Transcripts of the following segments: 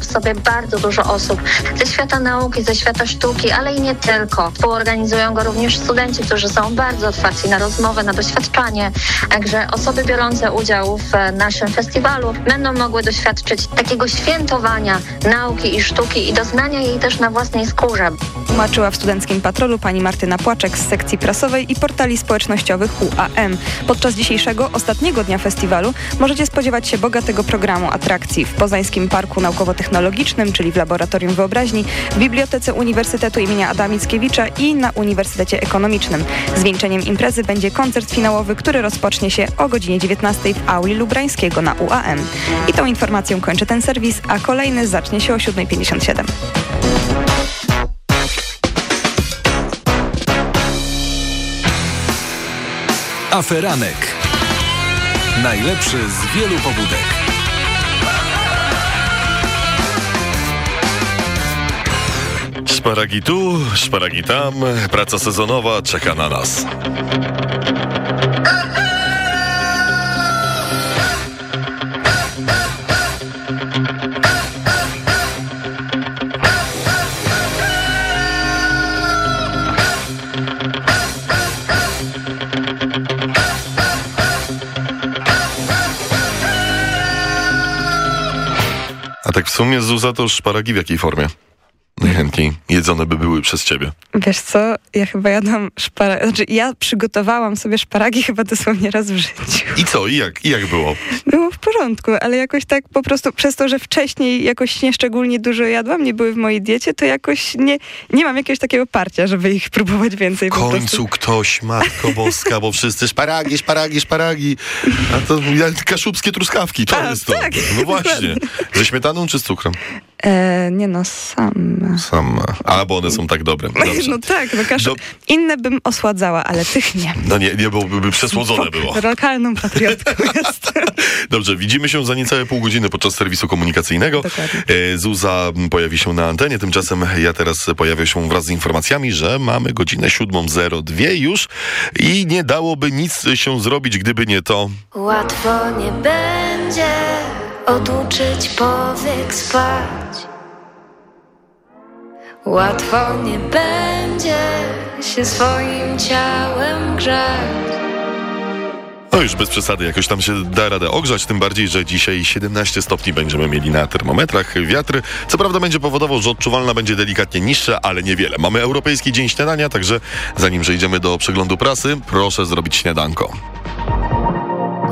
w sobie bardzo dużo osób ze świata nauki, ze świata sztuki, ale i nie tylko. Współorganizują go również studenci, którzy są bardzo otwarci na rozmowę, na doświadczanie. Także osoby biorące udział w naszym festiwalu będą mogły doświadczyć takiego świętowania nauki i sztuki i doznania jej też na własnej skórze. Tłumaczyła w Studenckim Patrolu pani Martyna Płaczek z sekcji prasowej i portali społecznościowych UAM. Podczas dzisiejszego, ostatniego dnia festiwalu możecie spodziewać się bogatego programu atrakcji w Poznańskim Parku Naukowo-Technologicznym, czyli w Laboratorium Wyobraźni, w Bibliotece Uniwersytetu im. Adama Mickiewicza i na Uniwersytecie Ekonomicznym. Zwieńczeniem imprezy będzie koncert finałowy, który rozpocznie się o godzinie 19 w auli Lubrańskiego na UAM. I tą informacją kończę ten serwis, a kolejny zacznie się o 7.57. Aferanek. Najlepszy z wielu pobudek. Szparagi tu, szparagi tam, praca sezonowa czeka na nas. A tak w sumie Zuza to szparagi w jakiej formie? najchętniej jedzone by były przez ciebie? Wiesz co, ja chyba jadłam szparagi, znaczy ja przygotowałam sobie szparagi chyba dosłownie raz w życiu. I co? I jak, i jak było? Było porządku, ale jakoś tak po prostu przez to, że wcześniej jakoś nieszczególnie dużo jadłam, nie były w mojej diecie, to jakoś nie, nie mam jakiegoś takiego parcia, żeby ich próbować więcej. W końcu ktoś, Matko Boska, bo wszyscy szparagi, szparagi, szparagi. A to kaszubskie truskawki, to A, jest to. Tak, no właśnie. Ze śmietaną czy z cukrem? E, nie no, same. Same. A, bo one są tak dobre. Dobrze. No tak, no kasze, Do... inne bym osładzała, ale tych nie. No nie, nie byłoby przesłodzone było. Lokalną patriotką jest. Dobrze, widzimy się za niecałe pół godziny podczas serwisu komunikacyjnego. Dokładnie. E, Zuza pojawi się na antenie, tymczasem ja teraz pojawię się wraz z informacjami, że mamy godzinę 7.02 już i nie dałoby nic się zrobić, gdyby nie to. Łatwo nie będzie oduczyć powiek spać. Łatwo nie będzie się swoim ciałem grzać. No już bez przesady, jakoś tam się da radę ogrzać, tym bardziej, że dzisiaj 17 stopni będziemy mieli na termometrach. Wiatr co prawda będzie powodował, że odczuwalna będzie delikatnie niższa, ale niewiele. Mamy Europejski Dzień Śniadania, także zanim przejdziemy do przeglądu prasy, proszę zrobić śniadanko.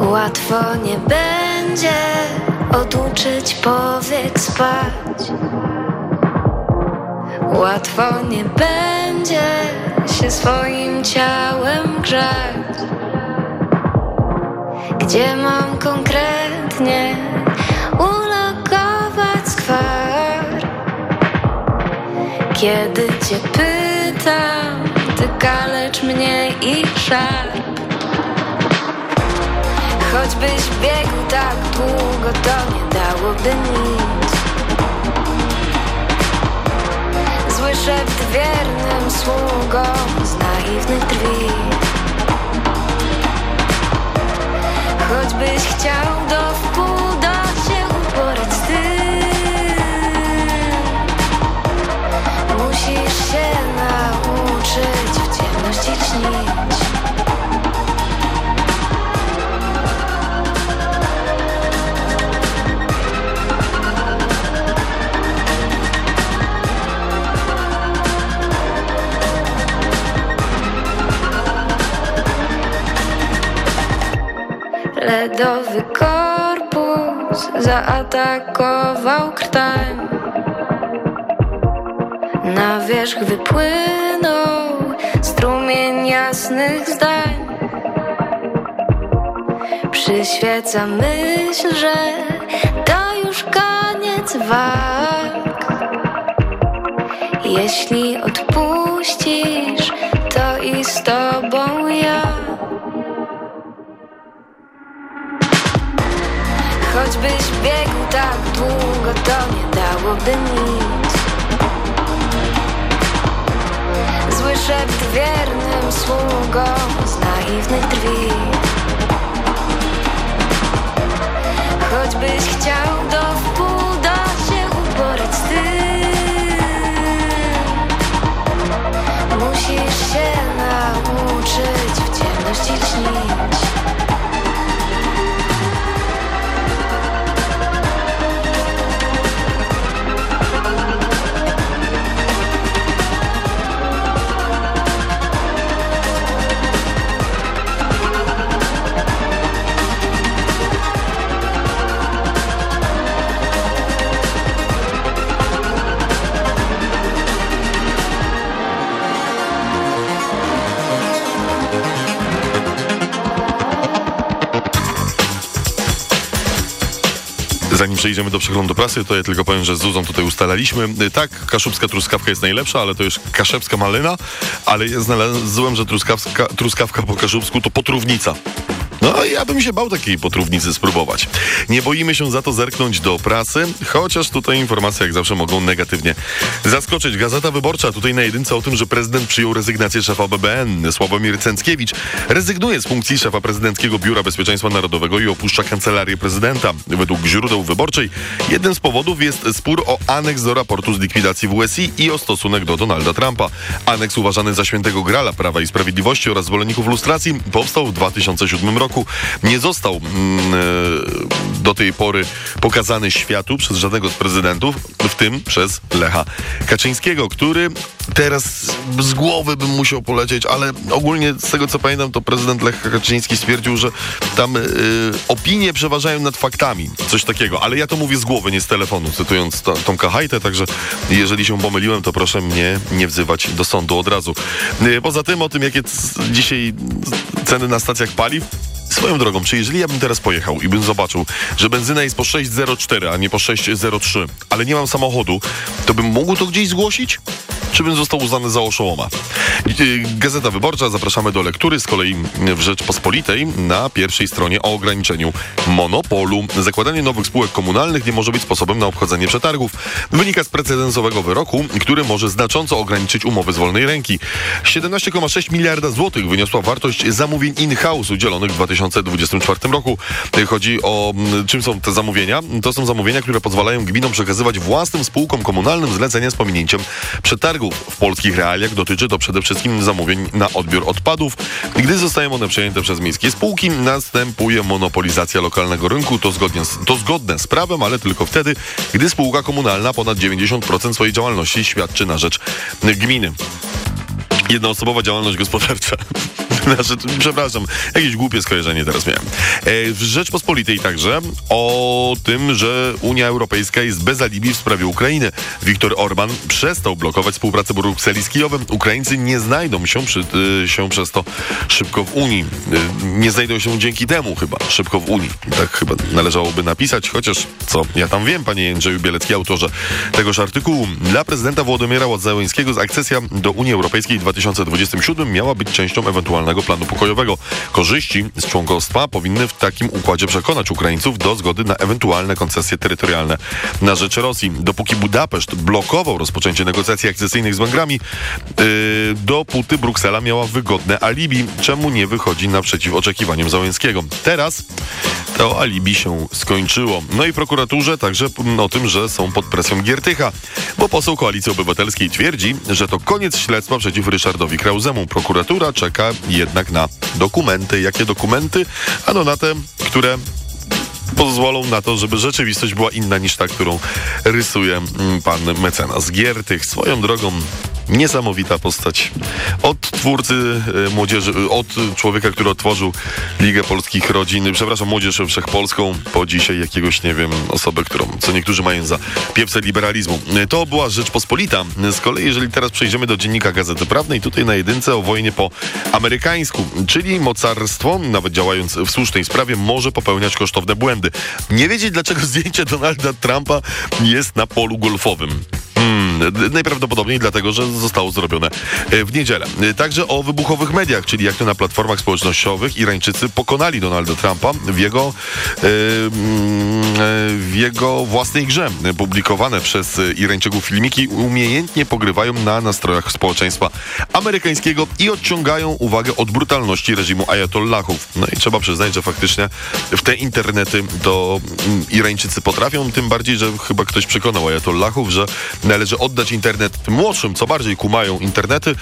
Łatwo nie będzie oduczyć powiek spać. Łatwo nie będzie się swoim ciałem grzać. Gdzie mam konkretnie ulokować skwar? Kiedy cię pytam, ty kalecz mnie i szarp. Choćbyś biegł tak długo, to nie dałoby nic. Zły szept wiernym sługom z naiwnych drzwi. Choćbyś chciał do wpół do się uporać z tym Musisz się nauczyć w ciemności śnić Ledowy korpus zaatakował krtań. Na wierzch wypłynął strumień jasnych zdań. Przyświeca myśl, że to już koniec walk. Jeśli odpuścisz, to i z tobą biegu tak długo to nie dałoby nic. Zły szept wiernym sługą z naiwnych drwi Choćbyś chciał do wpół da się uporać z Musisz się nauczyć w ciemności lśnić. Przejdziemy do przeglądu prasy, to ja tylko powiem, że z Zuzą tutaj ustalaliśmy. Y, Tak, kaszubska truskawka jest najlepsza, ale to już kaszewska malina, ale znalazłem, że truskawka, truskawka po kaszubsku to potrównica. No, ja bym się bał takiej potrównicy spróbować. Nie boimy się za to zerknąć do prasy, chociaż tutaj informacje jak zawsze mogą negatywnie zaskoczyć. Gazeta Wyborcza tutaj na jedynce o tym, że prezydent przyjął rezygnację szefa BBN. Sławomir Cęckiewicz rezygnuje z funkcji szefa prezydenckiego Biura Bezpieczeństwa Narodowego i opuszcza kancelarię prezydenta. Według źródeł wyborczej jednym z powodów jest spór o aneks do raportu z likwidacji WSI i o stosunek do Donalda Trumpa. Aneks uważany za świętego grala Prawa i Sprawiedliwości oraz zwolenników lustracji powstał w 2007 roku. Nie został mm, e, do tej pory pokazany światu przez żadnego z prezydentów, w tym przez Lecha Kaczyńskiego, który teraz z głowy bym musiał polecieć, ale ogólnie z tego co pamiętam, to prezydent Lech Kaczyński stwierdził, że tam y, opinie przeważają nad faktami, coś takiego, ale ja to mówię z głowy, nie z telefonu, cytując to, Tomka Hajtę, także jeżeli się pomyliłem, to proszę mnie nie wzywać do sądu od razu. Y, poza tym o tym, jakie dzisiaj ceny na stacjach paliw, Swoją drogą, czy jeżeli ja bym teraz pojechał i bym zobaczył, że benzyna jest po 6,04, a nie po 6,03, ale nie mam samochodu, to bym mógł to gdzieś zgłosić? Czy został uznany za oszołoma? Yy, Gazeta Wyborcza, zapraszamy do lektury, z kolei w Rzeczpospolitej na pierwszej stronie o ograniczeniu monopolu. Zakładanie nowych spółek komunalnych nie może być sposobem na obchodzenie przetargów. Wynika z precedensowego wyroku, który może znacząco ograniczyć umowy z wolnej ręki. 17,6 miliarda złotych wyniosła wartość zamówień in-house udzielonych w 2024 roku. Chodzi o mm, czym są te zamówienia? To są zamówienia, które pozwalają gminom przekazywać własnym spółkom komunalnym zlecenia z pominięciem przetargów. W polskich realiach dotyczy to przede wszystkim zamówień na odbiór odpadów. Gdy zostają one przejęte przez miejskie spółki, następuje monopolizacja lokalnego rynku. To, zgodnie z, to zgodne z prawem, ale tylko wtedy, gdy spółka komunalna ponad 90% swojej działalności świadczy na rzecz gminy jednoosobowa działalność gospodarcza. Znaczy, przepraszam, jakieś głupie skojarzenie teraz miałem. E, w Rzeczpospolitej także o tym, że Unia Europejska jest bez alibi w sprawie Ukrainy. Viktor Orban przestał blokować współpracę Brukseli z Kijowem. Ukraińcy nie znajdą się, przy, y, się przez to szybko w Unii. Y, nie znajdą się dzięki temu chyba szybko w Unii. Tak chyba należałoby napisać, chociaż co ja tam wiem, panie Jędrzeju Bielecki, autorze tegoż artykułu. Dla prezydenta Władimira Ładzałońskiego akcesja do Unii Europejskiej w 2027 miała być częścią ewentualnego planu pokojowego. Korzyści z członkostwa powinny w takim układzie przekonać Ukraińców do zgody na ewentualne koncesje terytorialne na rzecz Rosji. Dopóki Budapeszt blokował rozpoczęcie negocjacji akcesyjnych z Węgrami, yy, dopóty Bruksela miała wygodne alibi, czemu nie wychodzi naprzeciw oczekiwaniom Załęckiego. Teraz to alibi się skończyło. No i prokuraturze także p- o tym, że są pod presją Giertycha, bo poseł Koalicji Obywatelskiej twierdzi, że to koniec śledztwa przeciw Ryszardowi Krauzemu. Prokuratura czeka jednak na dokumenty. Jakie dokumenty? Ano na te, które pozwolą na to, żeby rzeczywistość była inna niż ta, którą rysuje mm, pan mecenas Giertych. Swoją drogą niesamowita postać. Od twórcy e, młodzieży, e, od człowieka, który otworzył Ligę Polskich Rodzin, przepraszam, Młodzież Wszechpolską, po dzisiaj jakiegoś, nie wiem, osobę, którą, co niektórzy mają za piewce liberalizmu. E, To była Rzeczpospolita. Z kolei, jeżeli teraz przejdziemy do dziennika Gazety Prawnej, tutaj na jedynce o wojnie po amerykańsku, czyli mocarstwo, nawet działając w słusznej sprawie, może popełniać kosztowne błędy. Nie wiedzieć, dlaczego zdjęcie Donalda Trumpa jest na polu golfowym. D- najprawdopodobniej dlatego, że zostało zrobione e, w niedzielę. E, Także o wybuchowych mediach, czyli jak to na platformach społecznościowych Irańczycy pokonali Donalda Trumpa w jego, e, mm, w jego własnej grze. Publikowane przez Irańczyków filmiki umiejętnie pogrywają na nastrojach społeczeństwa amerykańskiego i odciągają uwagę od brutalności reżimu ajatollahów. No i trzeba przyznać, że faktycznie w te internety to mm, Irańczycy potrafią, tym bardziej, że chyba ktoś przekonał ajatollahów, że należy oddać internet młodszym, co bardziej kumają internety.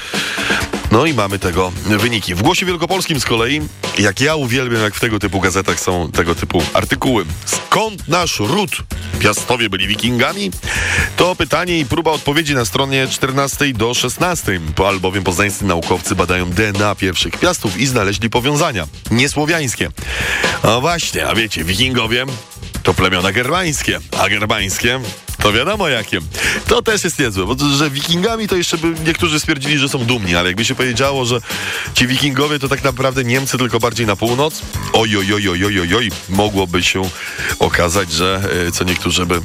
No i mamy tego wyniki. W Głosie Wielkopolskim z kolei, jak ja uwielbiam, jak w tego typu gazetach są tego typu artykuły. Skąd nasz ród? Piastowie byli wikingami? To pytanie i próba odpowiedzi na stronie 14 do 16, po albowiem poznańscy naukowcy badają DNA pierwszych piastów i znaleźli powiązania niesłowiańskie. No właśnie, a wiecie, wikingowie to plemiona germańskie, a germańskie To wiadomo jakie. To też jest niezłe, bo że wikingami to jeszcze by niektórzy stwierdzili, że są dumni, ale jakby się powiedziało, że ci wikingowie to tak naprawdę Niemcy, tylko bardziej na północ, oj, oj, oj, oj, oj, oj, oj mogłoby się okazać, że e, co niektórzy by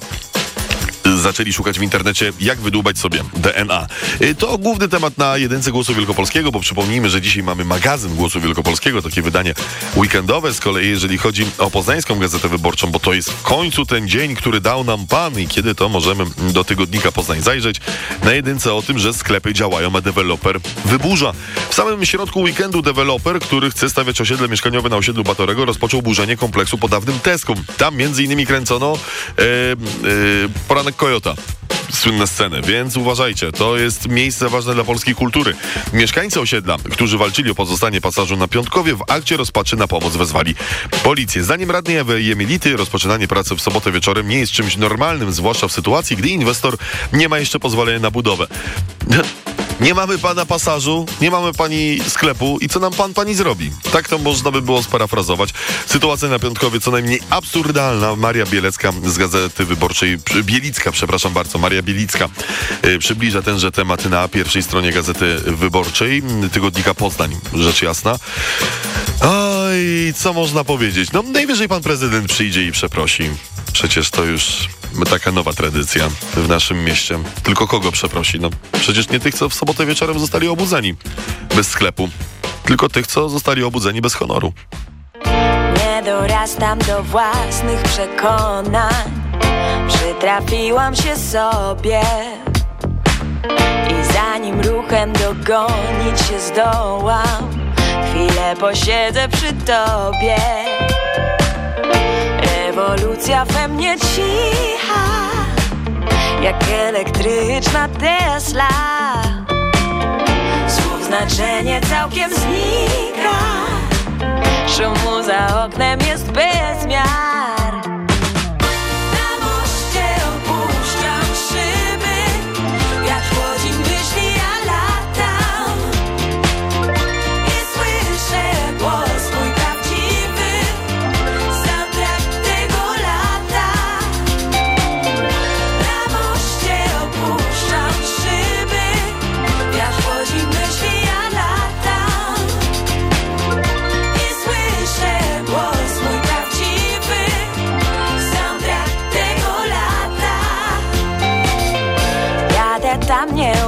zaczęli szukać w internecie, jak wydłubać sobie DNA. Y, To główny temat na jedynce Głosu Wielkopolskiego, bo przypomnijmy, że dzisiaj mamy magazyn Głosu Wielkopolskiego, takie wydanie weekendowe. Z kolei, jeżeli chodzi o Poznańską Gazetę Wyborczą, bo to jest w końcu ten dzień, który dał nam Pan i kiedy to możemy do tygodnika Poznań zajrzeć. Na jedynce o tym, że sklepy działają, a deweloper wyburza. W samym środku weekendu deweloper, który chce stawiać osiedle mieszkaniowe na osiedlu Batorego, rozpoczął burzenie kompleksu pod dawnym Teskom. Tam między innymi kręcono e, e, poranek Kojota słynne sceny, więc uważajcie, to jest miejsce ważne dla polskiej kultury. Mieszkańcy osiedla, którzy walczyli o pozostanie pasażu na Piątkowie, w akcie rozpaczy na pomoc wezwali policję. Zdaniem radnej Ewy Jemility, rozpoczynanie pracy w sobotę wieczorem nie jest czymś normalnym, zwłaszcza w sytuacji, gdy inwestor nie ma jeszcze pozwolenia na budowę. Nie mamy pana pasażu, nie mamy pani sklepu i co nam pan pani zrobi? Tak to można by było sparafrazować. Sytuacja na Piątkowie co najmniej absurdalna. Maria Bielecka z Gazety Wyborczej, Bielicka, przepraszam bardzo, Maria Bielicka y, przybliża tenże temat na pierwszej stronie Gazety Wyborczej, m, tygodnika Poznań, rzecz jasna. Oj, co można powiedzieć? No najwyżej pan prezydent przyjdzie i przeprosi. Przecież to już taka nowa tradycja w naszym mieście. Tylko kogo przeprosi? No przecież nie tych, co w sobotę wieczorem zostali obudzeni bez sklepu. Tylko tych, co zostali obudzeni bez honoru. Nie dorastam do własnych przekonań Przytrafiłam się sobie I zanim ruchem dogonić się zdołam Chwilę posiedzę przy tobie Rewolucja we mnie cicha Jak elektryczna Tesla. Słów znaczenie całkiem znika. Szumu za oknem jest bezmiar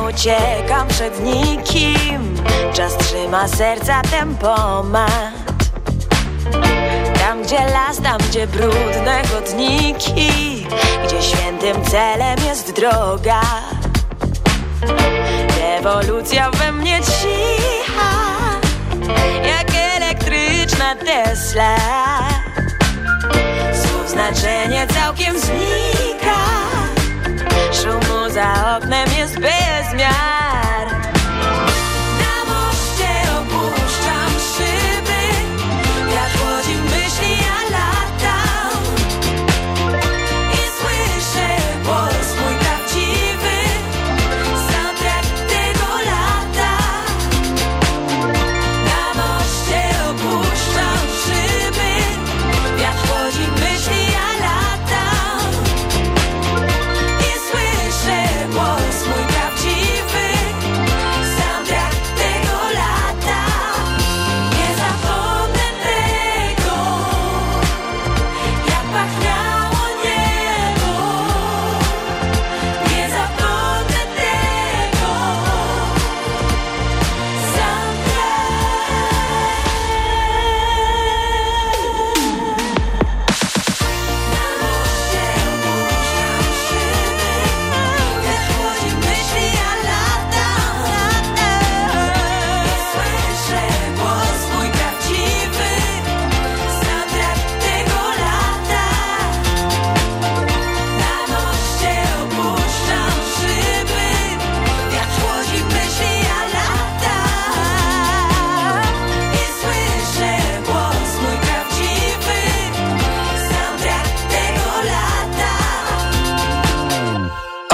uciekam przed nikim. Czas trzyma serca tempomat. Tam, gdzie las, tam, gdzie brudne chodniki Gdzie świętym celem jest droga. Rewolucja we mnie cicha. Jak elektryczna Tesla. Słów znaczenie całkiem znika Szumu za oknem jest Na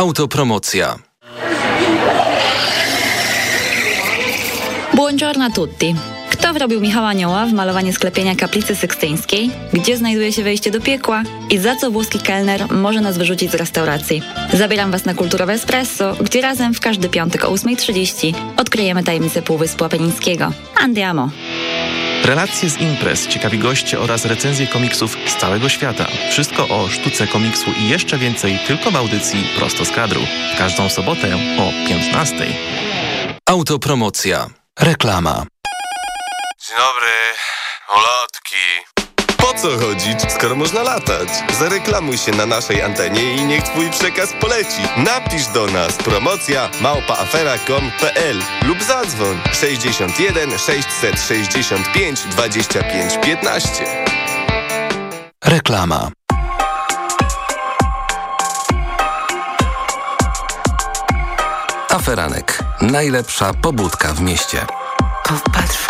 Autopromocja. Buongiorno a tutti. Kto wrobił Michała Anioła w malowanie sklepienia kaplicy sykstyńskiej? Gdzie znajduje się wejście do piekła? I za co włoski kelner może nas wyrzucić z restauracji? Zabieram Was na Kulturowe Espresso, gdzie razem w każdy piątek o 8.30 odkryjemy tajemnicę Półwyspu Apenińskiego. Andiamo! Relacje z imprez, ciekawi goście oraz recenzje komiksów z całego świata. Wszystko o sztuce komiksu i jeszcze więcej tylko w audycji Prosto z kadru. Każdą sobotę o 15. Autopromocja. Reklama. Dzień dobry, ulotki. Po co chodzić, skoro można latać? Zareklamuj się na naszej antenie i niech twój przekaz poleci. Napisz do nas promocja małpaafera.com.pl lub zadzwoń 61 665 25 15. Reklama. Aferanek. Najlepsza pobudka w mieście. Popatrz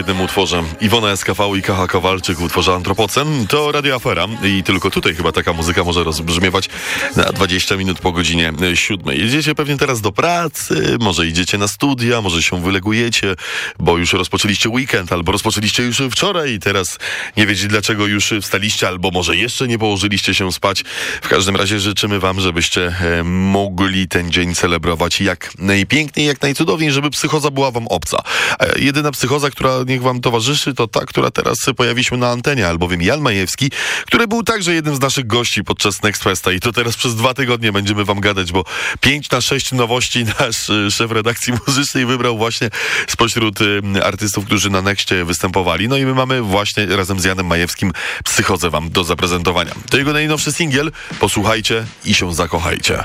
jednym utworze. Iwona SKV i Kacha Kowalczyk w utworze Antropocen. To Radio Afera i tylko tutaj chyba taka muzyka może rozbrzmiewać na 20 minut po godzinie e, siódmej. Jedziecie pewnie teraz do pracy, może idziecie na studia, może się wylegujecie, bo już rozpoczęliście weekend, albo rozpoczęliście już wczoraj i teraz nie wiecie dlaczego już wstaliście, albo może jeszcze nie położyliście się spać. W każdym razie życzymy wam, żebyście e, mogli ten dzień celebrować jak najpiękniej, jak najcudowniej, żeby psychoza była wam obca. E, Jedyna psychoza, która niech wam towarzyszy, to ta, która teraz pojawiliśmy na antenie, albowiem Jan Majewski, który był także jednym z naszych gości podczas Next Festa i to teraz przez dwa tygodnie będziemy wam gadać, bo 5 na 6 nowości nasz y, szef redakcji muzycznej wybrał właśnie spośród artystów, którzy na Nexcie występowali. No i my mamy właśnie razem z Janem Majewskim psychozę wam do zaprezentowania. To jego najnowszy singiel. Posłuchajcie i się zakochajcie.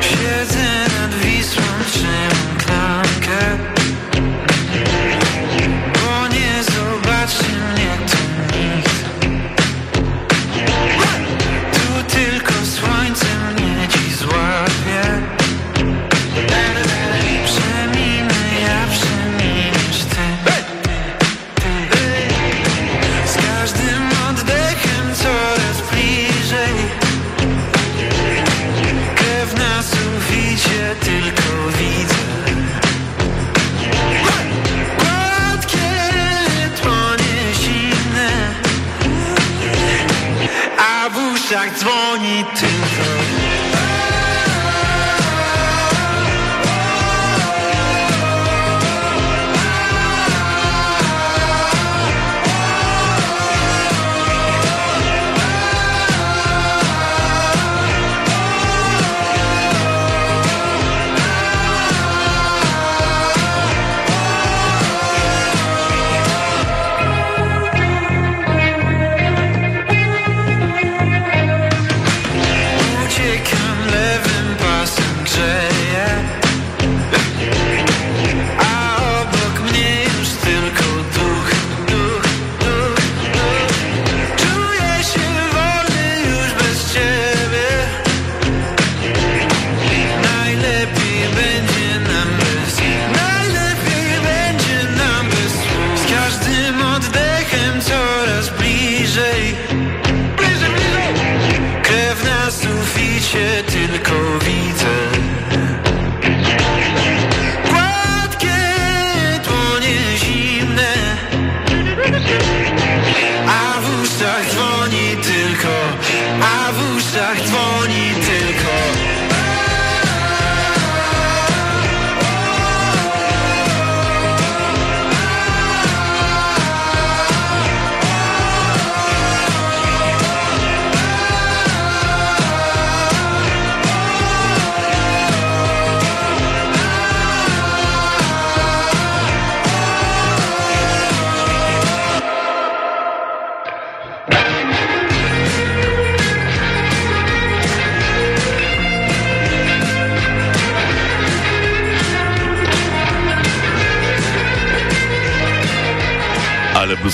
Siedzę nad Wisłą, trzymam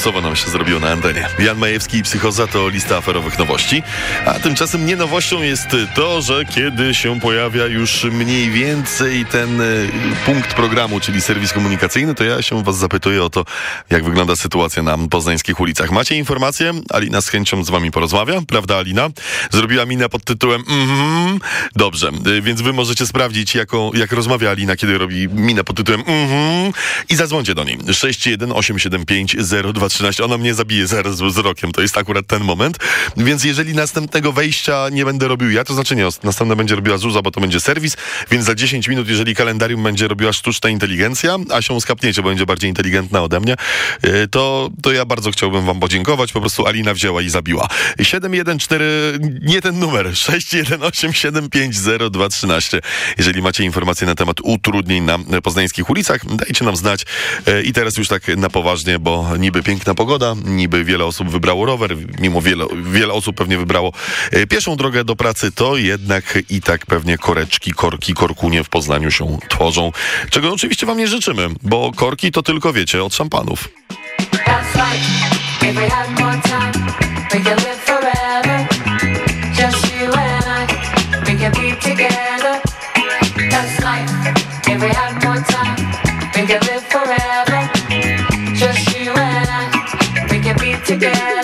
Bluesowo nam się zrobiło na antenie. Jan Majewski i Psychoza to lista aferowych nowości. A tymczasem nie nowością jest to, że kiedy się pojawia już mniej więcej ten y, punkt programu, czyli serwis komunikacyjny, to ja się was zapytuję o to, jak wygląda sytuacja na poznańskich ulicach. Macie informacje? Alina z chęcią z wami porozmawia. Prawda, Alina? Zrobiła minę pod tytułem mhm. Dobrze, y, więc wy możecie sprawdzić, jaką, jak rozmawia Alina, kiedy robi minę pod tytułem mhm. I zadzwońcie do niej. 61875 0213. Ona mnie zabije zaraz wzrokiem. To jest akurat ten moment. Więc jeżeli następnego wejścia nie będę robił ja, to znaczy nie, następne będzie robiła Zuza, bo to będzie serwis, więc za 10 minut, jeżeli kalendarium będzie robiła sztuczna inteligencja, a się skapniecie, bo będzie bardziej inteligentna ode mnie, yy, to, to ja bardzo chciałbym wam podziękować. Po prostu Alina wzięła i zabiła. 714, nie ten numer, 618750213. Jeżeli macie informacje na temat utrudnień na poznańskich ulicach, dajcie nam znać. Yy, I teraz już tak na poważnie, bo niby piękna pogoda, niby wiele osób wybrało rower, mimo wiele, wiele osób pewnie wybrało e, pieszą drogę do pracy, to jednak i tak pewnie koreczki, korki, korkunie w Poznaniu się tworzą, czego oczywiście wam nie życzymy, bo korki to tylko wiecie od szampanów. That's right. If we had more time, we could live forever. Together.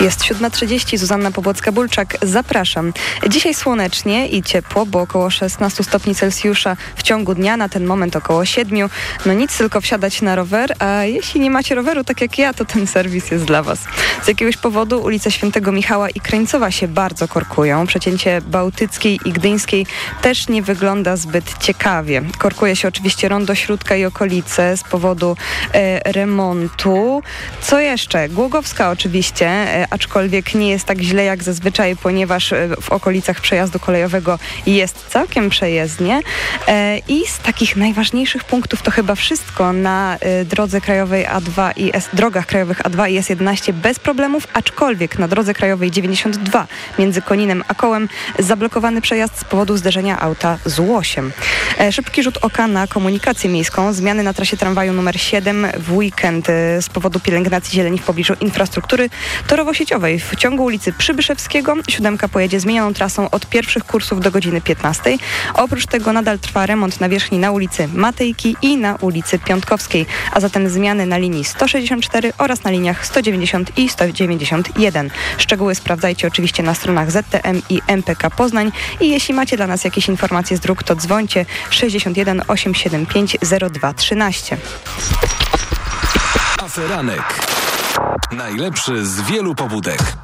Jest 7.30, Zuzanna Pobłocka-Bulczak. Zapraszam. Dzisiaj słonecznie i ciepło, bo około 16 stopni Celsjusza w ciągu dnia, na ten moment około 7. No nic, tylko wsiadać na rower, a jeśli nie macie roweru, tak jak ja, to ten serwis jest dla Was. Z jakiegoś powodu ulice Świętego Michała i Krańcowa się bardzo korkują. Przecięcie Bałtyckiej i Gdyńskiej też nie wygląda zbyt ciekawie. Korkuje się oczywiście Rondo Śródka i okolice z powodu e, remontu. Co jeszcze? Głogowska oczywiście, e, aczkolwiek nie jest tak źle jak zazwyczaj, ponieważ e, w okolicach przejazdu kolejowego jest całkiem przejezdnie. E, I z takich najważniejszych punktów to chyba wszystko na e, drodze krajowej A2 i S, drogach krajowych A2 i S11 bez problemów, aczkolwiek na drodze krajowej 92 między Koninem a Kołem zablokowany przejazd z powodu zderzenia auta z łosiem. Szybki rzut oka na komunikację miejską. Zmiany na trasie tramwaju numer 7 w weekend z powodu pielęgnacji zieleni w pobliżu infrastruktury torowo-sieciowej. W ciągu ulicy Przybyszewskiego siódemka pojedzie zmienioną trasą od pierwszych kursów do godziny 15. Oprócz tego nadal trwa remont nawierzchni na ulicy Matejki i na ulicy Piątkowskiej, a zatem zmiany na linii 164 oraz na liniach 190 i 191. Szczegóły sprawdzajcie oczywiście na stronach ZTM i MPK Poznań i jeśli macie dla nas jakieś informacje z dróg, to dzwońcie 61 875 0213. Aferanek. Najlepszy z wielu pobudek.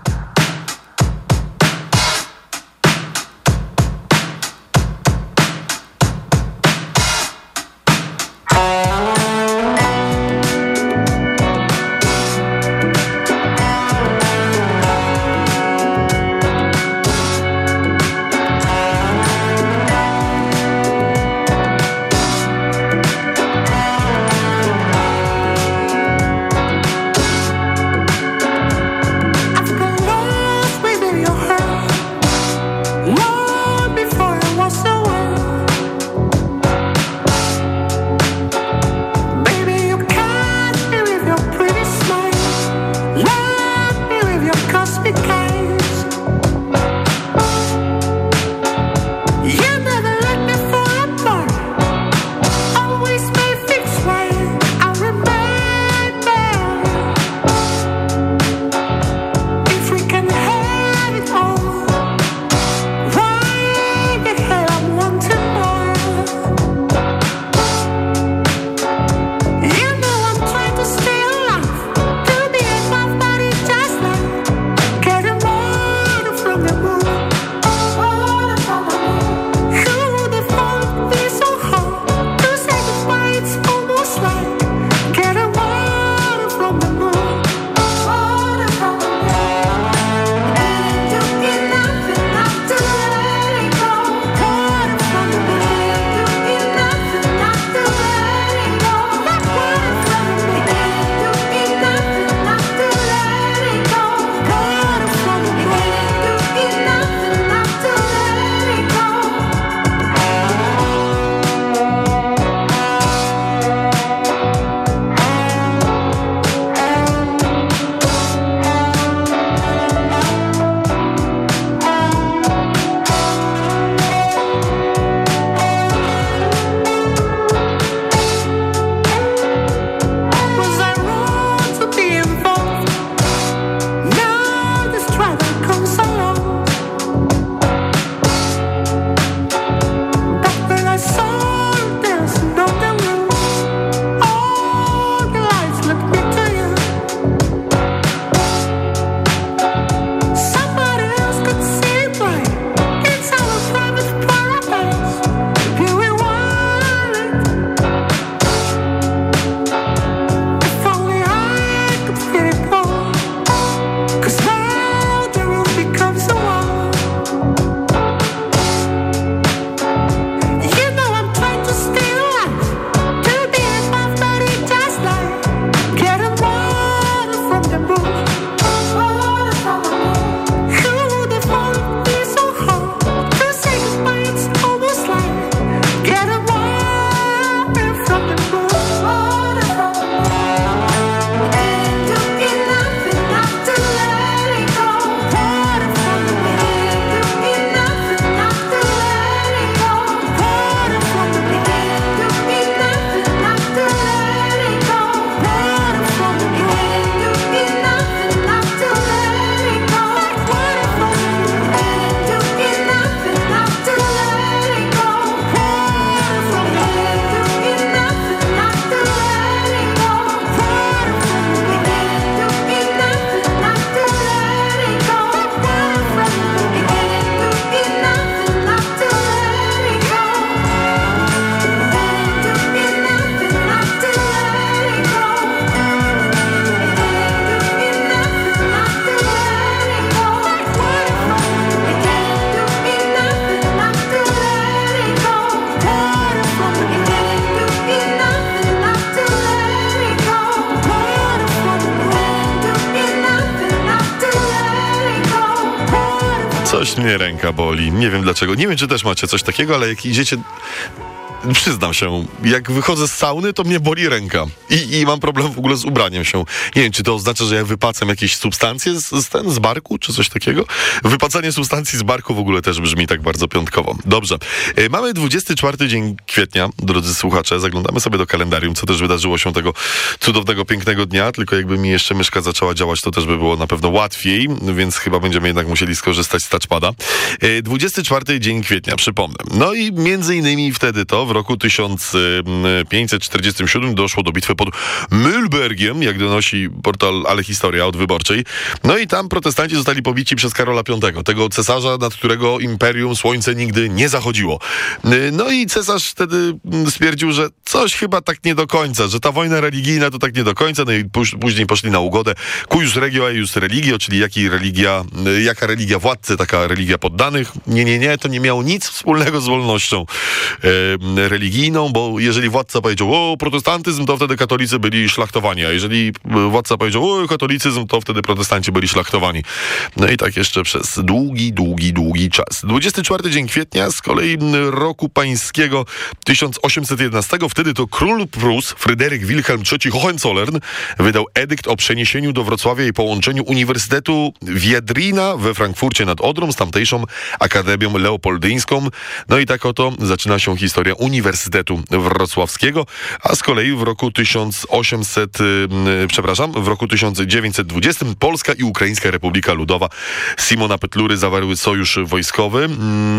Coś mnie ręka boli. Nie wiem dlaczego. Nie wiem, czy też macie coś takiego, ale jak idziecie przyznam się, jak wychodzę z sauny, to mnie boli ręka i, i mam problem w ogóle z ubraniem się. Nie wiem, czy to oznacza, że ja wypacam jakieś substancje z, z, ten, z barku, czy coś takiego? Wypacanie substancji z barku w ogóle też brzmi tak bardzo piątkowo. Dobrze. E, mamy 24 dzień kwietnia, drodzy słuchacze. Zaglądamy sobie do kalendarium, co też wydarzyło się tego cudownego, pięknego dnia, tylko jakby mi jeszcze myszka zaczęła działać, to też by było na pewno łatwiej, więc chyba będziemy jednak musieli skorzystać z touchpada. E, 24 dzień kwietnia, przypomnę. No i między innymi wtedy to w roku 1547 doszło do bitwy pod Mühlbergiem, jak donosi portal Ale Historia od Wyborczej. No i tam protestanci zostali pobici przez Karola V, tego cesarza, nad którego imperium słońce nigdy nie zachodziło. No i cesarz wtedy stwierdził, że coś chyba tak nie do końca, że ta wojna religijna to tak nie do końca, no i później poszli na ugodę cuius regio eius religio, czyli jaki religia, jaka religia władcy, taka religia poddanych. Nie, nie, nie, to nie miało nic wspólnego z wolnością e, religijną, bo jeżeli władca powiedział, o, protestantyzm, to wtedy katolicy byli szlachtowani, a jeżeli władca powiedział, o, katolicyzm, to wtedy protestanci byli szlachtowani. No i tak jeszcze przez długi, długi, długi czas. 24 dzień kwietnia z kolei roku pańskiego 1811, wtedy to król Prus, Fryderyk Wilhelm III Hohenzollern, wydał edykt o przeniesieniu do Wrocławia i połączeniu Uniwersytetu Wiedrina we Frankfurcie nad Odrą z tamtejszą Akademią Leopoldyńską. No i tak oto zaczyna się historia Uniwersytetu Wrocławskiego, a z kolei w roku 1800, przepraszam, w roku 1920 Polska i Ukraińska Republika Ludowa Simona Petlury zawarły sojusz wojskowy.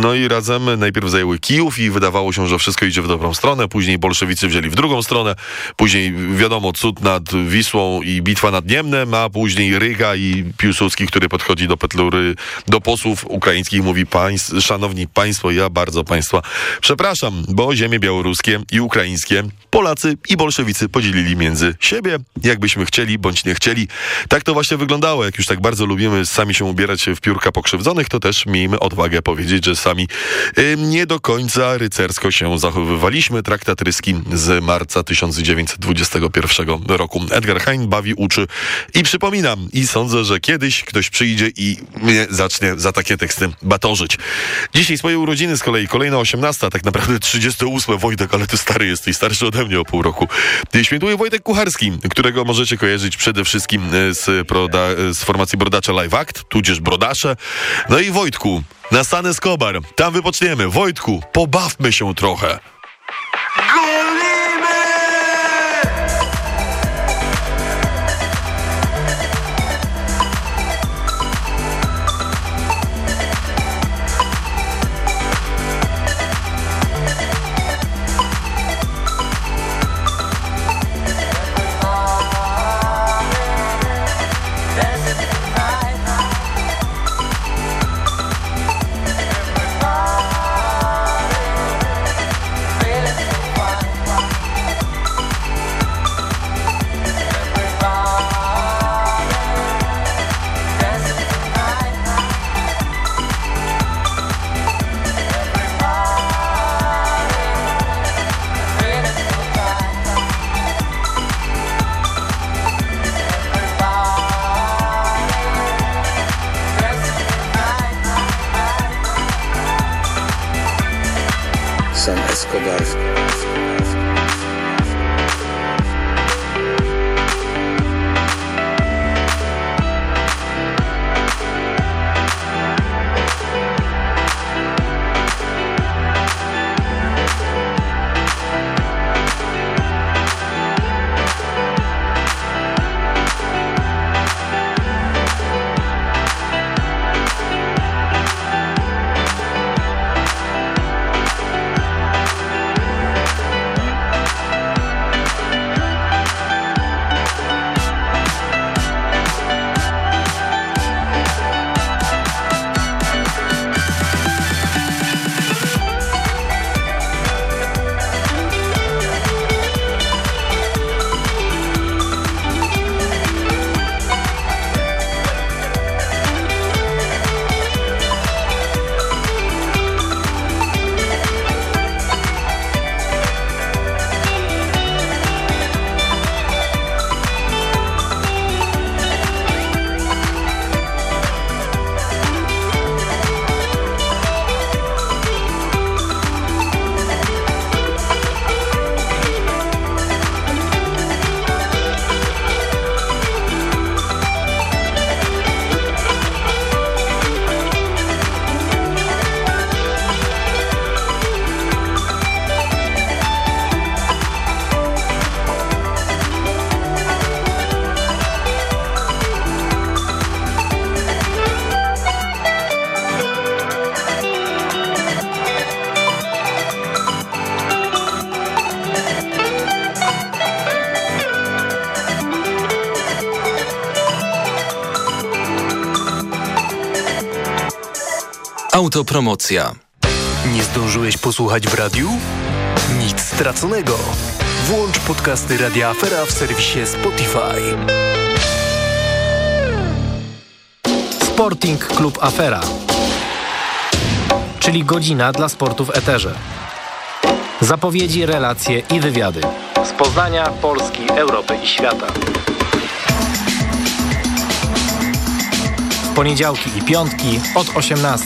No i razem najpierw zajęły Kijów i wydawało się, że wszystko idzie w dobrą stronę. Później bolszewicy wzięli w drugą stronę. Później wiadomo, cud nad Wisłą i bitwa nad Niemnem, a później Ryga i Piłsudski, który podchodzi do Petlury, do posłów ukraińskich mówi, państw, szanowni państwo, ja bardzo państwa przepraszam, bo ziemie białoruskie i ukraińskie Polacy i bolszewicy podzielili między siebie, jakbyśmy chcieli bądź nie chcieli. Tak to właśnie wyglądało. Jak już tak bardzo lubimy sami się ubierać w piórka pokrzywdzonych, to też miejmy odwagę powiedzieć, że sami y, nie do końca rycersko się zachowywaliśmy. Traktat ryski z marca 1921 roku. Edgar Hein bawi, uczy i przypominam. I sądzę, że kiedyś ktoś przyjdzie i mnie zacznie za takie teksty batorzyć. Dzisiaj swoje urodziny z kolei, kolejna 18, tak naprawdę 38. Wojtek, ale ty stary jesteś, starszy ode mnie o pół roku. Świętuje Wojtek Kucharski, którego możecie kojarzyć przede wszystkim e, z, broda, z formacji Brodacze Live Act, tudzież Brodacze. No i Wojtku, na San Escobar, tam wypoczniemy. Wojtku, pobawmy się trochę. Autopromocja. Nie zdążyłeś posłuchać w radiu? Nic straconego. Włącz podcasty Radia Afera w serwisie Spotify. Sporting Klub Afera, czyli godzina dla sportu w eterze. Zapowiedzi, relacje i wywiady. Z Poznania, Polski, Europy i świata. W poniedziałki i piątki od 18.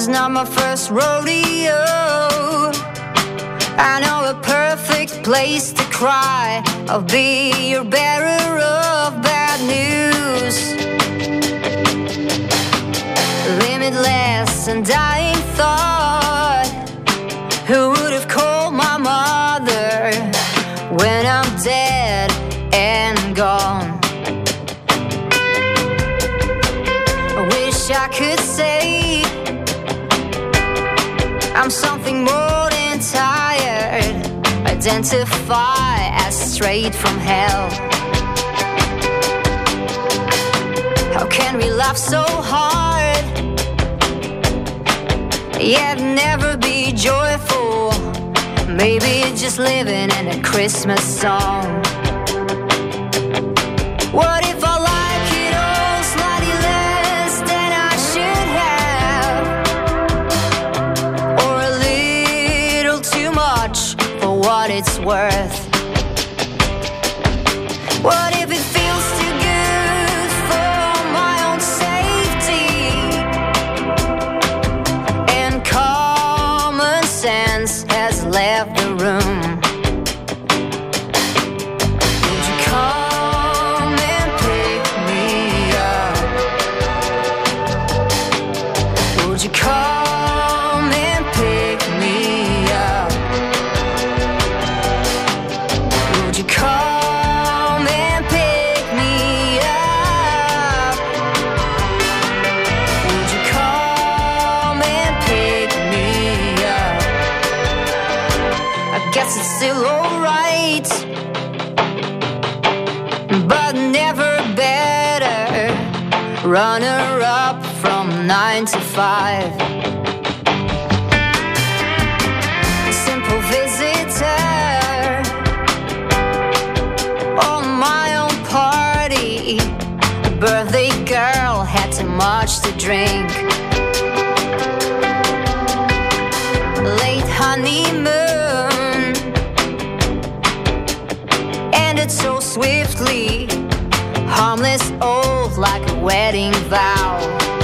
Is not my first rodeo. I know a perfect place to cry. I'll be your bearer of bad news. Limitless and dying thought. Who would have called my mother when I'm dead and gone? I wish I could say I'm something more than tired. Identify as straight from hell. How can we laugh so hard? Yet never be joyful. Maybe just living in a Christmas song. It's worth. Five. Simple visitor my own party. Birthday girl had too much to drink. Late honeymoon ended so swiftly. Harmless oath like a wedding vow.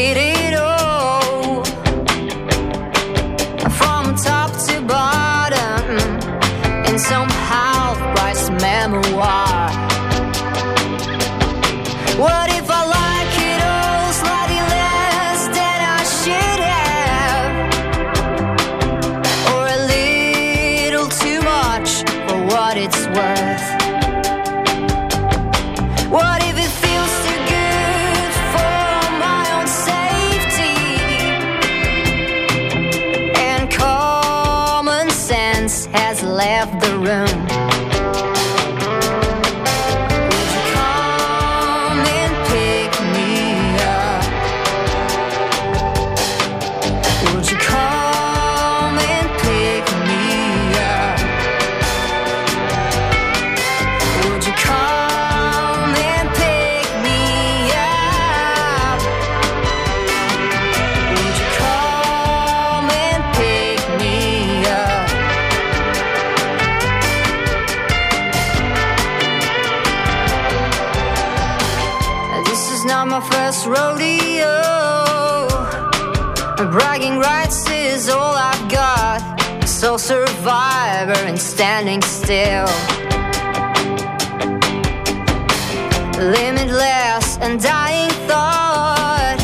waiting standing still. Limitless and dying thought.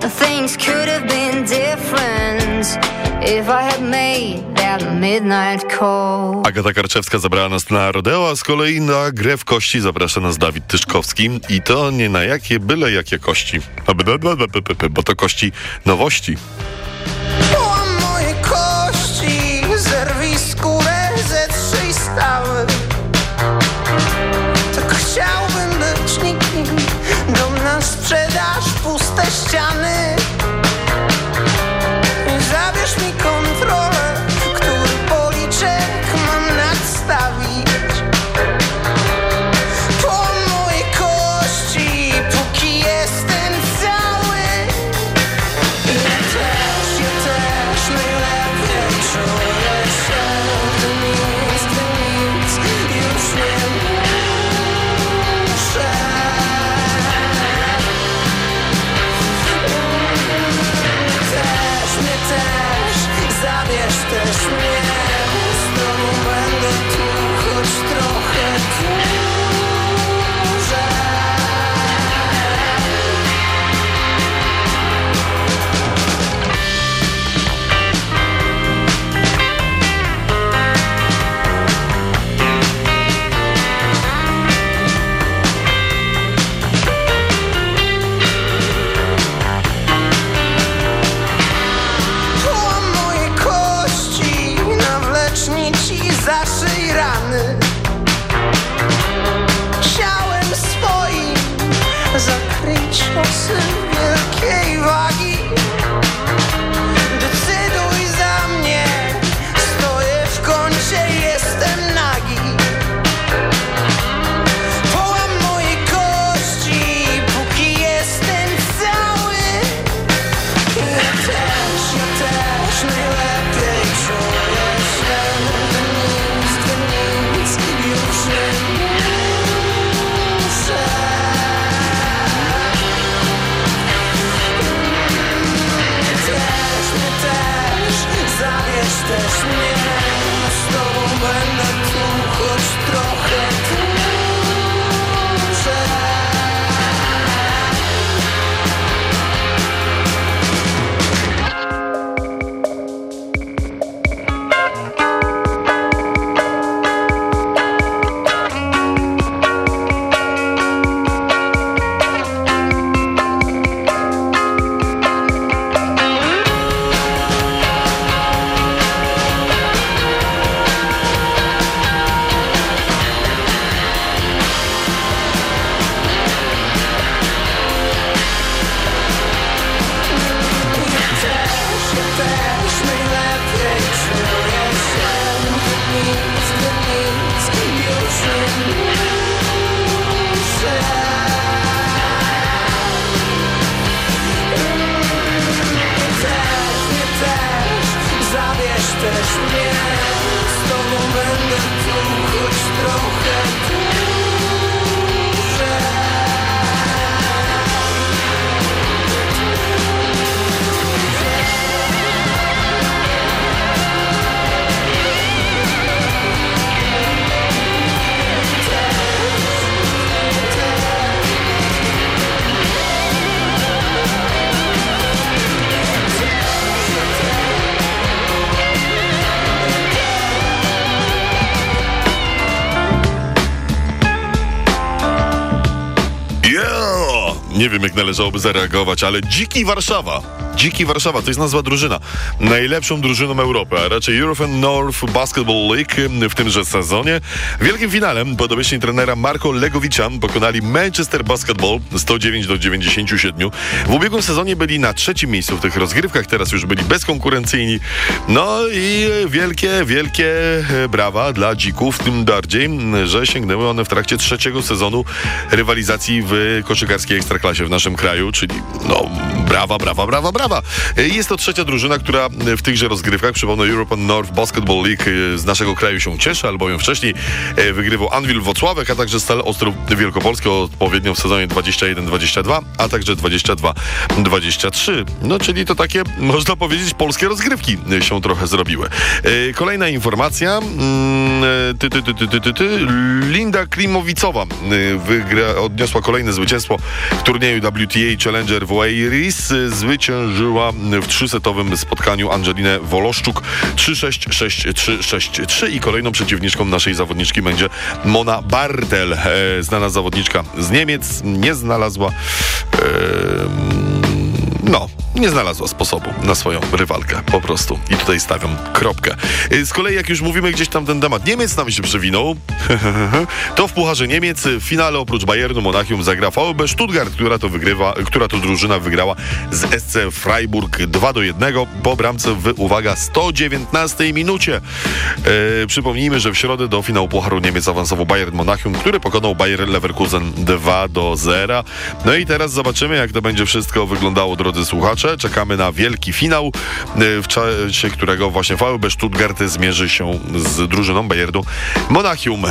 Things could have been different if I had made that midnight call. Agata Karczewska zabrała nas na rodeo, a z kolei na grę w kości zaprasza nas Dawid Tyszkowski. I to nie na jakie, byle jakie kości. Bo to kości nowości. Połam moje kości, zerwij puste ściany. Nie wiem, jak należałoby zareagować, ale Dziki Warszawa. Dziki Warszawa to jest nazwa drużyna. Najlepszą drużyną Europy, a raczej European North Basketball League w tymże sezonie. Wielkim finale podobieśni trenera Marko Legowicza pokonali Manchester Basketball 109 do 97. W ubiegłym sezonie byli na trzecim miejscu w tych rozgrywkach, teraz już byli bezkonkurencyjni. No i wielkie, wielkie brawa dla Dzików, tym bardziej, że sięgnęły one w trakcie trzeciego sezonu rywalizacji w koszykarskiej ekstraklasie w naszym kraju, czyli no, Brawa, brawa, brawa, brawa. E, Jest to trzecia drużyna, która w tychże rozgrywkach, przypomnę European North Basketball League e, z naszego kraju się cieszy, albowiem wcześniej e, wygrywał Anwil Wocławek, a także Stal Ostrów Wielkopolskie odpowiednio w sezonie 21-22, a także 22-23. No, czyli to takie, można powiedzieć, polskie rozgrywki e, się trochę zrobiły. E, Kolejna informacja. Mm, e, Ty, ty, ty, ty, ty, ty. Linda Klimowicowa e, wygra, odniosła kolejne zwycięstwo w turnieju WTA Challenger w Wairis. E, Zwyciężyła w trzysetowym spotkaniu Angelinę Woloszczuk 3-6, 6-3, 6-3 i kolejną przeciwniczką naszej zawodniczki będzie Mona Bartel, e, znana zawodniczka z Niemiec. Nie znalazła no, nie znalazła sposobu na swoją rywalkę, po prostu. I tutaj stawiam kropkę. Y, Z kolei, jak już mówimy gdzieś tam ten temat Niemiec nam się przewinął, to w Pucharze Niemiec w finale oprócz Bayernu Monachium zagra VfB Stuttgart, która to wygrywa, która to drużyna wygrała z SC Freiburg 2 do 1 po bramce w, uwaga, 119 minucie. E, przypomnijmy, że w środę do finału Pucharu Niemiec awansował Bayern Monachium, który pokonał Bayer Leverkusen 2 do 0. No i teraz zobaczymy, jak to będzie wszystko wyglądało, drodzy słuchacze. Czekamy na wielki finał, e, w czasie którego właśnie VfB Stuttgart zmierzy się z drużyną Bayernu Monachium. E,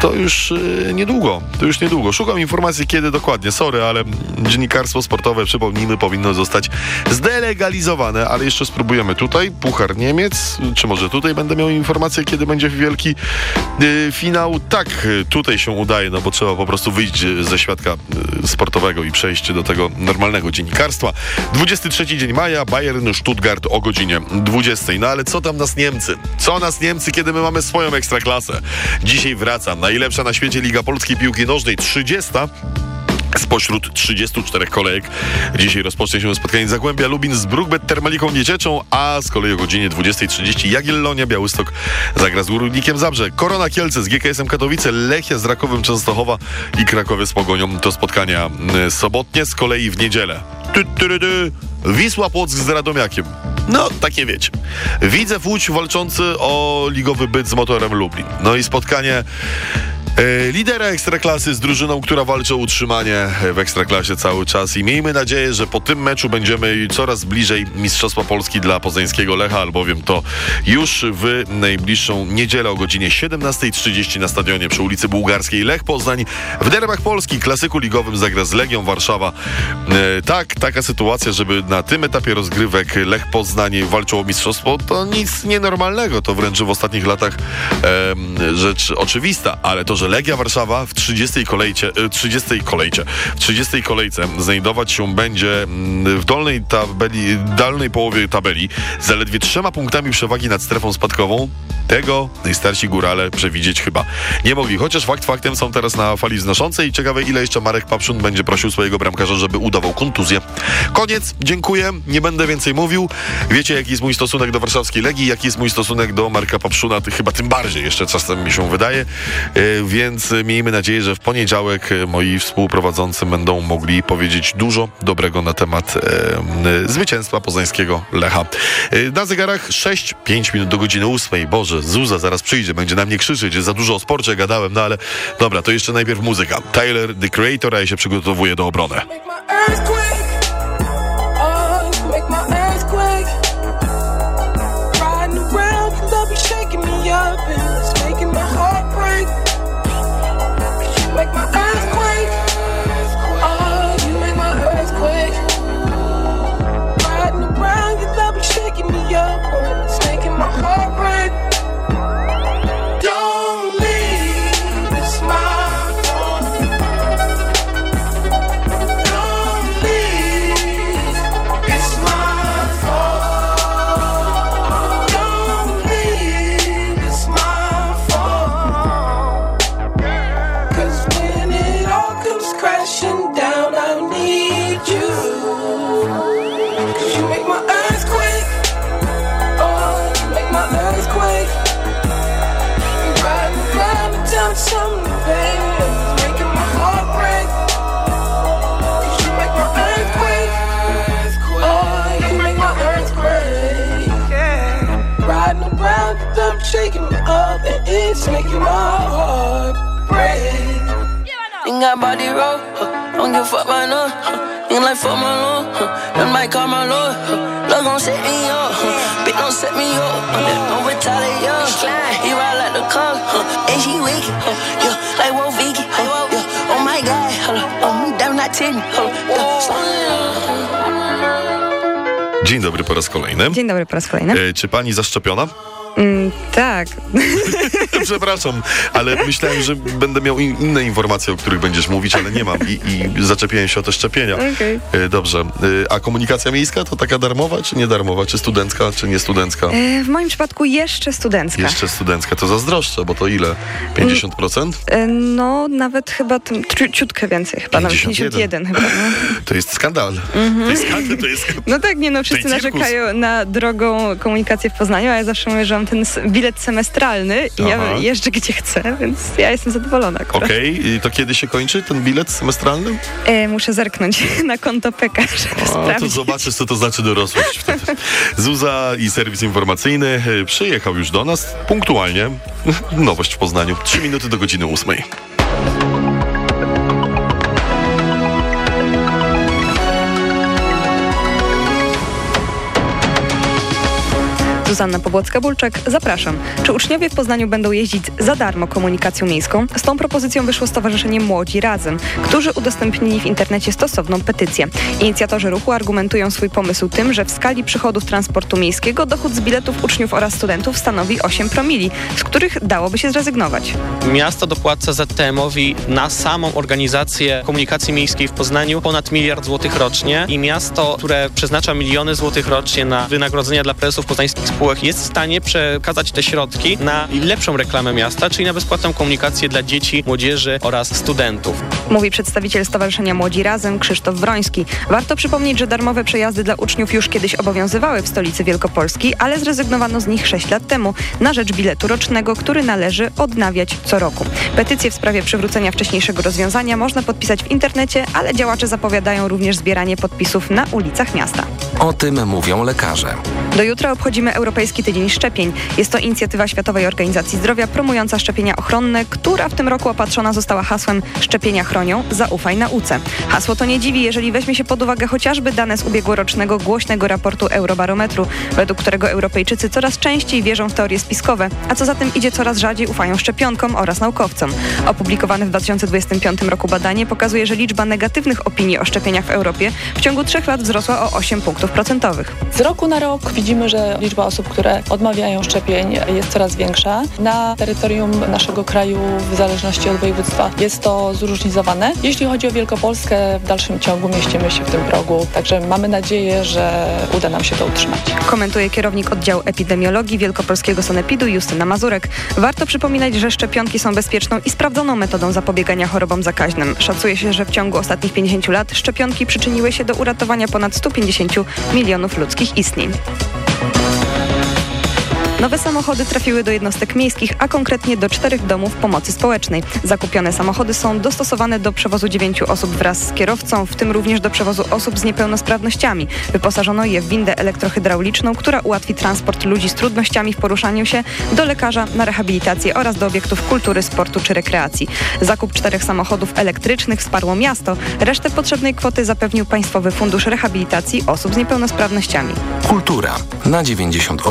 To już niedługo, to już niedługo. Szukam informacji, kiedy dokładnie. Sorry, ale dziennikarstwo sportowe, przypomnijmy, powinno zostać zdelegalizowane, ale jeszcze spróbujemy tutaj. Puchar Niemiec, czy może tutaj będę miał informację, kiedy będzie wielki finał? Tak, tutaj się udaje, no bo trzeba po prostu wyjść ze świadka sportowego i przejść do tego normalnego dziennikarstwa. 23 dzień maja, Bayern Stuttgart o godzinie 20. No ale co tam nas Niemcy? Co nas Niemcy, kiedy my mamy swoją ekstraklasę? Dzisiaj wraca najlepsza na świecie Liga Polskiej Piłki Nożnej, 30. Spośród 34 kolejek dzisiaj rozpocznie się spotkanie Zagłębia Lubin z Brugbet Termaliką Niecieczą, a z kolei o godzinie 20.30 Jagiellonia Białystok zagra z Górnikiem Zabrze. Korona Kielce z GKS-em Katowice, Lechia z Rakowem Częstochowa i Krakowie z Pogonią to spotkania mm, sobotnie, z kolei w niedzielę. Ty, ty, ty, Wisła Płock z Radomiakiem. No, takie wiecie. Widzę Łódź walczący o ligowy byt z motorem Lublin. No i spotkanie lidera Ekstraklasy z drużyną, która walczy o utrzymanie w Ekstraklasie cały czas. I miejmy nadzieję, że po tym meczu będziemy coraz bliżej Mistrzostwa Polski dla poznańskiego Lecha, albowiem to już w najbliższą niedzielę o godzinie 17.30 na stadionie przy ulicy Bułgarskiej Lech Poznań. W derbach Polski klasyku ligowym zagra z Legią Warszawa. E, tak, taka sytuacja, żeby na tym etapie rozgrywek Lech Poznań walczył o mistrzostwo, to nic nienormalnego, to wręcz w ostatnich latach em, rzecz oczywista, ale to, że Legia Warszawa w 30 kolejce, e, 30 kolejce, w 30 kolejce znajdować się będzie mm, w dolnej tabeli, dolnej połowie tabeli zaledwie trzema punktami przewagi nad strefą spadkową, tego najstarsi górale przewidzieć chyba nie mogli. Chociaż fakt faktem są teraz na fali wznoszącej i ciekawe ile jeszcze Marek Papszun będzie prosił swojego bramkarza, żeby udawał kontuzję. Koniec, dziękuję, nie będę więcej mówił. Wiecie jaki jest mój stosunek do warszawskiej Legii, jaki jest mój stosunek do Marka Papszuna, chyba tym bardziej jeszcze czasem mi się wydaje. E, Więc miejmy nadzieję, że w poniedziałek e, moi współprowadzący będą mogli powiedzieć dużo dobrego na temat e, zwycięstwa poznańskiego Lecha. E, Na zegarach 6-5 minut do godziny 8. Boże, Zuza zaraz przyjdzie, będzie na mnie krzyczeć, za dużo o sporcie gadałem, no ale dobra, to jeszcze najpierw muzyka. Tyler, The Creator, a ja się przygotowuję do obrony. Making my heart break. Ain't got body roll, huh, don't give a fuck no. huh. Like for my lord, huh? Might call my lord, huh? Love gon' set me up, huh? Bitch don't set me up, huh? Don't retaliate, huh? He ride like the car, huh? And she wicked, huh? Yeah, like Wolf Vicky, huh? Yeah, oh my God, huh? Oh, damn not ten, huh? Yeah, slow down. Dzień dobry po raz kolejny. Dzień dobry po raz kolejny. E, czy pani zaszczepiona? Mm, tak. Przepraszam, ale myślałem, że będę miał in, inne informacje, o których będziesz mówić, ale nie mam i, i zaczepiłem się o te szczepienia. Okej. E, Dobrze. E, A komunikacja miejska to taka darmowa, czy nie darmowa? Czy studencka, czy nie studencka? E, w moim przypadku jeszcze studencka. Jeszcze studencka. To zazdroszczę, bo to ile? 50%? E, no, nawet chyba tym, ciutkę więcej, chyba nawet 51. 51 chyba. No. To jest skandal. Mhm. To jest skandal, to jest... No tak, nie no, wszyscy narzekają na drogą komunikację w Poznaniu, a ja zawsze mówię, że mam ten bilet semestralny i ja Aha. jeżdżę gdzie chcę, więc ja jestem zadowolona. Okej, i to kiedy się kończy ten bilet semestralny? E, muszę zerknąć na konto PK, żeby A, to zobaczysz, co to znaczy dorosłość wtedy. Zuza i serwis informacyjny e, przyjechał już do nas punktualnie. Nowość w Poznaniu. Trzy minuty do godziny ósmej. Zuzanna Pobłocka-Bulczek, zapraszam. Czy uczniowie w Poznaniu będą jeździć za darmo komunikacją miejską? Z tą propozycją wyszło Stowarzyszenie Młodzi Razem, którzy udostępnili w internecie stosowną petycję. Inicjatorzy ruchu argumentują swój pomysł tym, że w skali przychodów transportu miejskiego dochód z biletów uczniów oraz studentów stanowi 8 promili, z których dałoby się zrezygnować. Miasto dopłaca ZTM-owi na samą organizację komunikacji miejskiej w Poznaniu ponad miliard złotych rocznie i miasto, które przeznacza miliony złotych rocznie na wynagrodzenia dla prezesów poznańskich spółek jest w stanie przekazać te środki na lepszą reklamę miasta, czyli na bezpłatną komunikację dla dzieci, młodzieży oraz studentów. Mówi przedstawiciel Stowarzyszenia Młodzi Razem Krzysztof Wroński. Warto przypomnieć, że darmowe przejazdy dla uczniów już kiedyś obowiązywały w stolicy Wielkopolski, ale zrezygnowano z nich 6 lat temu na rzecz biletu rocznego, który należy odnawiać co roku. Petycję w sprawie przywrócenia wcześniejszego rozwiązania można podpisać w internecie, ale działacze zapowiadają również zbieranie podpisów na ulicach miasta. O tym mówią lekarze. Do jutra obchodzimy Europejski Tydzień Szczepień. Jest to inicjatywa Światowej Organizacji Zdrowia promująca szczepienia ochronne, która w tym roku opatrzona została hasłem Szczepienia chronią, zaufaj nauce. Hasło to nie dziwi, jeżeli weźmie się pod uwagę chociażby dane z ubiegłorocznego głośnego raportu Eurobarometru, według którego Europejczycy coraz częściej wierzą w teorie spiskowe, a co za tym idzie coraz rzadziej ufają szczepionkom oraz naukowcom. Opublikowane w 2025 roku badanie pokazuje, że liczba negatywnych opinii o szczepieniach w Europie w ciągu trzech lat wzrosła o 8 punktów procentowych. Z roku na rok widzimy, że liczba osób, które odmawiają szczepień jest coraz większa. Na terytorium naszego kraju, w zależności od województwa, jest to zróżnicowane. Jeśli chodzi o Wielkopolskę, w dalszym ciągu mieścimy się w tym progu, także mamy nadzieję, że uda nam się to utrzymać. Komentuje kierownik oddziału epidemiologii Wielkopolskiego Sanepidu Justyna Mazurek. Warto przypominać, że szczepionki są bezpieczną i sprawdzoną metodą zapobiegania chorobom zakaźnym. Szacuje się, że w ciągu ostatnich 50 lat szczepionki przyczyniły się do uratowania ponad 150 milionów ludzkich istnień. Nowe samochody trafiły do jednostek miejskich, a konkretnie do czterech domów pomocy społecznej. Zakupione samochody są dostosowane do przewozu dziewięciu osób wraz z kierowcą, w tym również do przewozu osób z niepełnosprawnościami. Wyposażono je w windę elektrohydrauliczną, która ułatwi transport ludzi z trudnościami w poruszaniu się do lekarza na rehabilitację oraz do obiektów kultury, sportu czy rekreacji. Zakup czterech samochodów elektrycznych wsparło miasto. Resztę potrzebnej kwoty zapewnił Państwowy Fundusz Rehabilitacji Osób z Niepełnosprawnościami. Kultura na 98